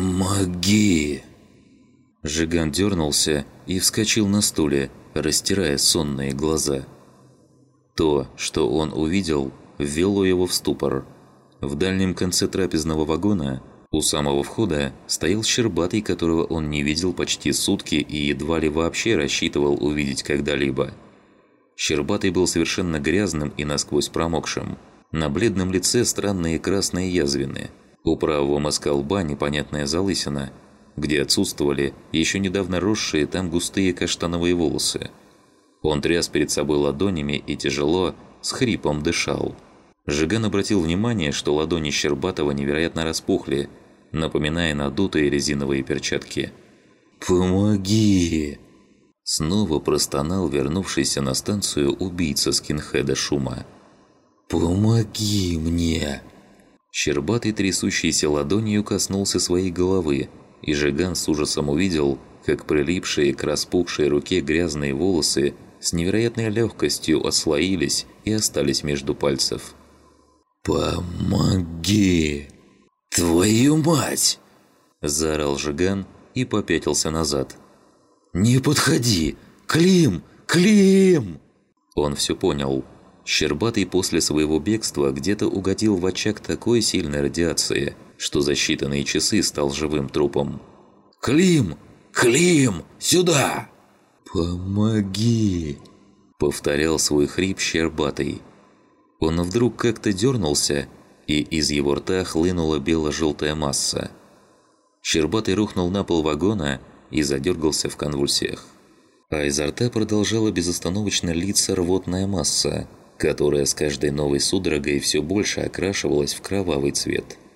«Помоги!» Жиган дернулся и вскочил на стуле, растирая сонные глаза. То, что он увидел, ввело его в ступор. В дальнем конце трапезного вагона, у самого входа, стоял Щербатый, которого он не видел почти сутки и едва ли вообще рассчитывал увидеть когда-либо. Щербатый был совершенно грязным и насквозь промокшим. На бледном лице странные красные язвины. У правого мазка лба непонятная залысина, где отсутствовали еще недавно росшие там густые каштановые волосы. Он тряс перед собой ладонями и тяжело, с хрипом дышал. Жиган обратил внимание, что ладони Щербатова невероятно распухли, напоминая надутые резиновые перчатки. «Помоги!» Снова простонал вернувшийся на станцию убийца скинхеда Шума. «Помоги мне!» Щербатый трясущейся ладонью коснулся своей головы, и Жиган с ужасом увидел, как прилипшие к распухшей руке грязные волосы с невероятной легкостью ослоились и остались между пальцев. «Помоги! Твою мать!» – заорал Жиган и попятился назад. «Не подходи! Клим! Клим!» Он все понял. Щербатый после своего бегства где-то угодил в очаг такой сильной радиации, что за считанные часы стал живым трупом. «Клим! Клим! Сюда!» «Помоги!» – повторял свой хрип Щербатый. Он вдруг как-то дернулся, и из его рта хлынула бело-желтая масса. Щербатый рухнул на пол вагона и задергался в конвульсиях. А изо рта продолжала безостановочно литься рвотная масса, которая с каждой новой судорогой все больше окрашивалась в кровавый цвет –